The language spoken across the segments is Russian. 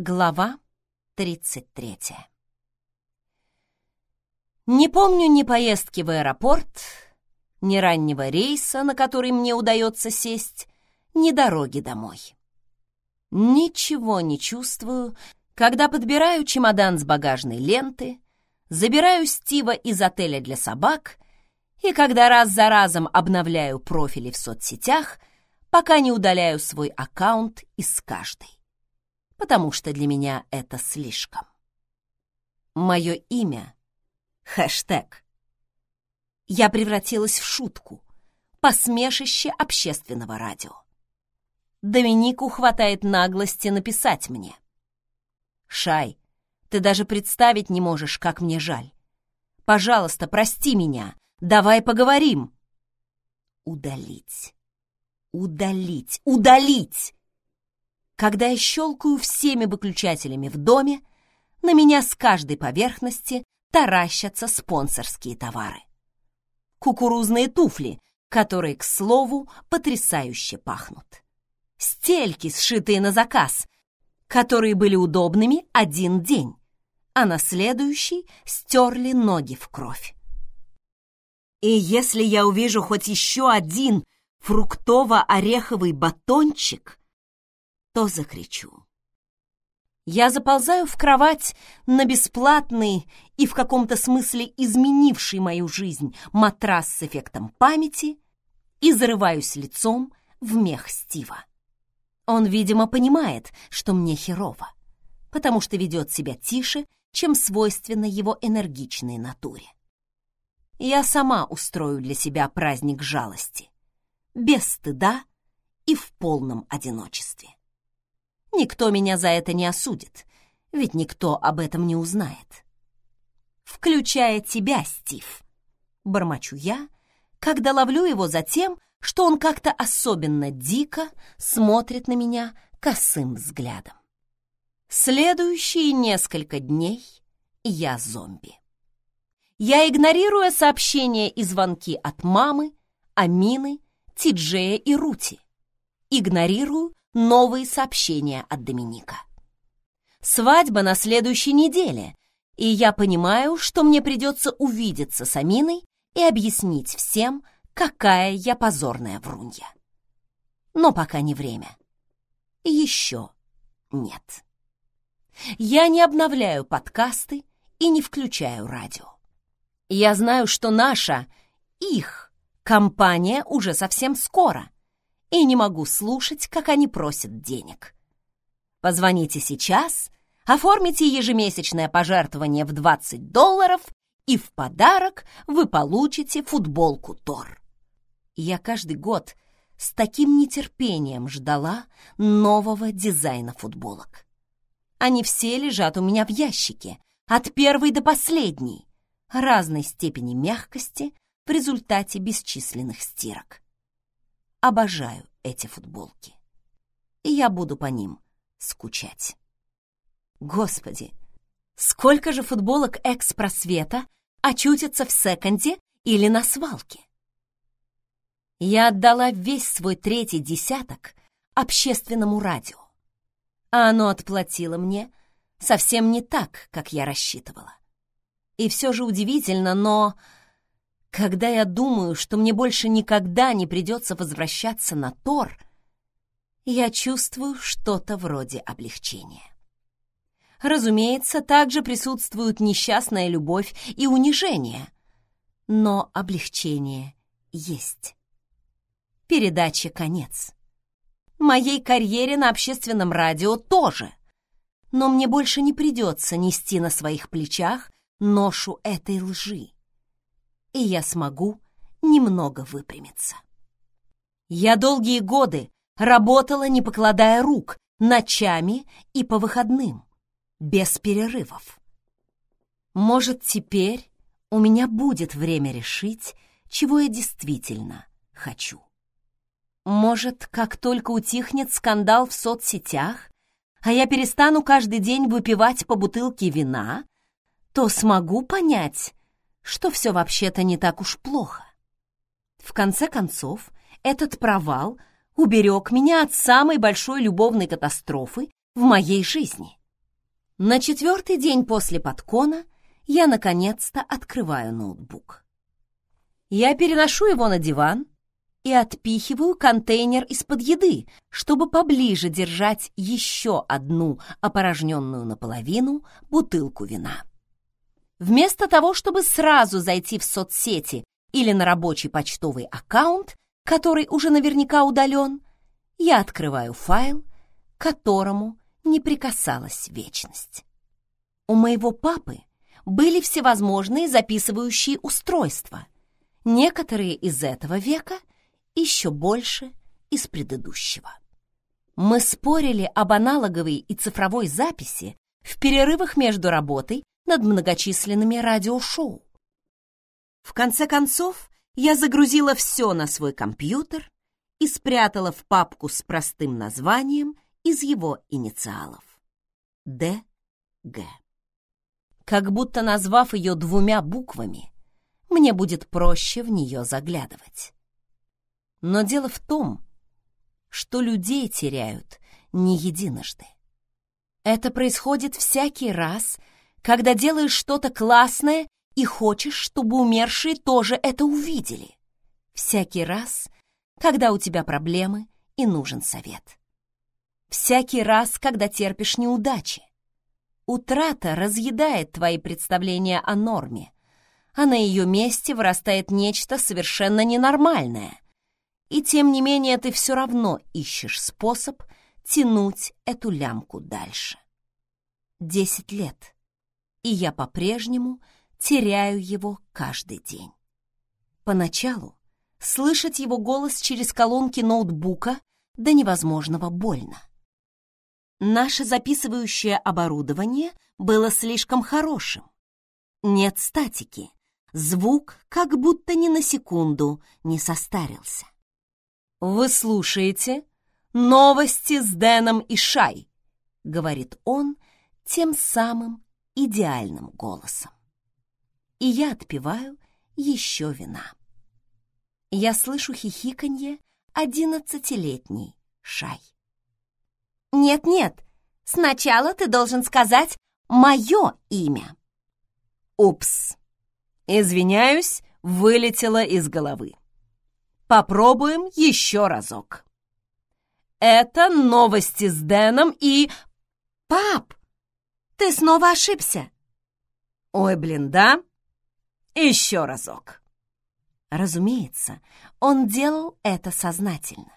Глава 33 Не помню ни поездки в аэропорт, ни раннего рейса, на который мне удается сесть, ни дороги домой. Ничего не чувствую, когда подбираю чемодан с багажной ленты, забираю Стива из отеля для собак и когда раз за разом обновляю профили в соцсетях, пока не удаляю свой аккаунт из каждой потому что для меня это слишком. Мое имя — хэштег. Я превратилась в шутку, посмешище общественного радио. Доминику хватает наглости написать мне. «Шай, ты даже представить не можешь, как мне жаль. Пожалуйста, прости меня, давай поговорим». Удалить. Удалить. Удалить! Когда я щелкаю всеми выключателями в доме, на меня с каждой поверхности таращатся спонсорские товары. Кукурузные туфли, которые, к слову, потрясающе пахнут. Стельки, сшитые на заказ, которые были удобными один день, а на следующий стерли ноги в кровь. И если я увижу хоть еще один фруктово-ореховый батончик, то закричу. Я заползаю в кровать на бесплатный и в каком-то смысле изменивший мою жизнь матрас с эффектом памяти и зарываюсь лицом в мех Стива. Он, видимо, понимает, что мне херово, потому что ведет себя тише, чем свойственно его энергичной натуре. Я сама устрою для себя праздник жалости, без стыда и в полном одиночестве. Никто меня за это не осудит, ведь никто об этом не узнает. Включая тебя, Стив. Бормочу я, когда ловлю его за тем, что он как-то особенно дико смотрит на меня косым взглядом. Следующие несколько дней я зомби. Я игнорирую сообщения и звонки от мамы, Амины, Тиджея и Рути. Игнорирую новые сообщения от Доминика. Свадьба на следующей неделе, и я понимаю, что мне придется увидеться с Аминой и объяснить всем, какая я позорная врунья. Но пока не время. Еще нет. Я не обновляю подкасты и не включаю радио. Я знаю, что наша, их, компания уже совсем скоро — и не могу слушать, как они просят денег. Позвоните сейчас, оформите ежемесячное пожертвование в 20 долларов, и в подарок вы получите футболку Тор. Я каждый год с таким нетерпением ждала нового дизайна футболок. Они все лежат у меня в ящике, от первой до последней, разной степени мягкости в результате бесчисленных стирок. Обожаю эти футболки. И я буду по ним скучать. Господи, сколько же футболок экс-просвета очутится в секонде или на свалке? Я отдала весь свой третий десяток общественному радио, а оно отплатило мне совсем не так, как я рассчитывала. И все же удивительно, но когда я думаю, что мне больше никогда не придется возвращаться на Тор, я чувствую что-то вроде облегчения. Разумеется, также присутствуют несчастная любовь и унижение, но облегчение есть. Передаче конец. Моей карьере на общественном радио тоже. Но мне больше не придется нести на своих плечах ношу этой лжи и я смогу немного выпрямиться. Я долгие годы работала, не покладая рук, ночами и по выходным, без перерывов. Может, теперь у меня будет время решить, чего я действительно хочу. Может, как только утихнет скандал в соцсетях, а я перестану каждый день выпивать по бутылке вина, то смогу понять, что все вообще-то не так уж плохо. В конце концов, этот провал уберег меня от самой большой любовной катастрофы в моей жизни. На четвертый день после подкона я наконец-то открываю ноутбук. Я переношу его на диван и отпихиваю контейнер из-под еды, чтобы поближе держать еще одну опорожненную наполовину бутылку вина. Вместо того, чтобы сразу зайти в соцсети или на рабочий почтовый аккаунт, который уже наверняка удален, я открываю файл, которому не прикасалась вечность. У моего папы были всевозможные записывающие устройства, некоторые из этого века, еще больше из предыдущего. Мы спорили об аналоговой и цифровой записи в перерывах между работой над многочисленными радиошоу. В конце концов, я загрузила все на свой компьютер и спрятала в папку с простым названием из его инициалов. ДГ. Как будто назвав ее двумя буквами, мне будет проще в нее заглядывать. Но дело в том, что людей теряют не единожды. Это происходит всякий раз, когда делаешь что-то классное и хочешь, чтобы умершие тоже это увидели. Всякий раз, когда у тебя проблемы и нужен совет. Всякий раз, когда терпишь неудачи. Утрата разъедает твои представления о норме, а на ее месте вырастает нечто совершенно ненормальное. И тем не менее ты все равно ищешь способ тянуть эту лямку дальше. Десять лет, и я по-прежнему теряю его каждый день. Поначалу слышать его голос через колонки ноутбука до невозможного больно. Наше записывающее оборудование было слишком хорошим. Нет статики. Звук как будто ни на секунду не состарился. «Вы слушаете новости с Дэном и Шай», — говорит он тем самым идеальным голосом. И я отпиваю еще вина. Я слышу хихиканье одиннадцатилетней Шай. «Нет-нет, сначала ты должен сказать мое имя». «Упс! Извиняюсь, вылетело из головы. Попробуем еще разок. Это новости с Дэном и... Пап, ты снова ошибся. Ой, блин, да? Еще разок. Разумеется, он делал это сознательно.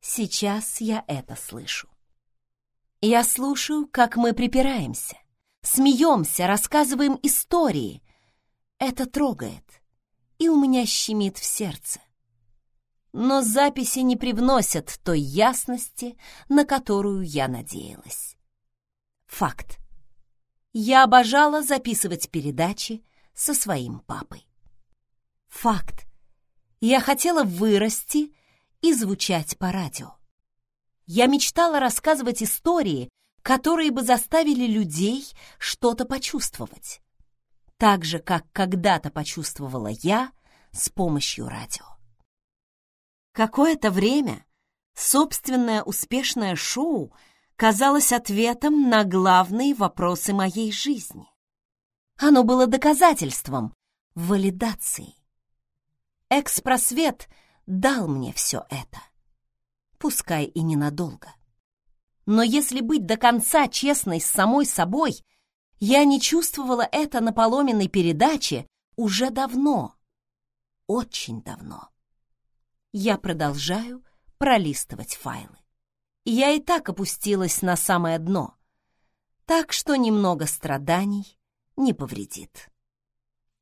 Сейчас я это слышу. Я слушаю, как мы припираемся, смеемся, рассказываем истории. Это трогает, и у меня щемит в сердце. Но записи не привносят той ясности, на которую я надеялась. Факт. Я обожала записывать передачи со своим папой. Факт. Я хотела вырасти и звучать по радио. Я мечтала рассказывать истории, которые бы заставили людей что-то почувствовать. Так же, как когда-то почувствовала я с помощью радио. Какое-то время собственное успешное шоу казалось ответом на главные вопросы моей жизни. Оно было доказательством, валидацией. Экспросвет дал мне все это пускай и ненадолго. Но если быть до конца честной с самой собой, я не чувствовала это на поломенной передаче уже давно, очень давно. Я продолжаю пролистывать файлы. Я и так опустилась на самое дно, так что немного страданий не повредит.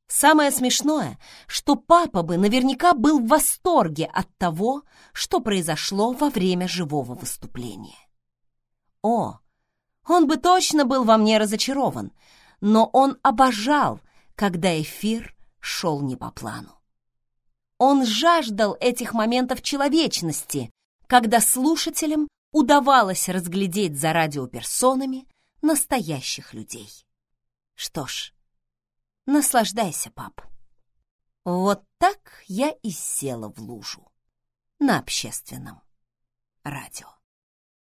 Самое смешное, что папа бы наверняка был в восторге от того, что произошло во время живого выступления. О, он бы точно был во мне разочарован, но он обожал, когда эфир шел не по плану. Он жаждал этих моментов человечности, когда слушателям удавалось разглядеть за радиоперсонами настоящих людей. Что ж, Наслаждайся, пап. Вот так я и села в лужу на общественном радио.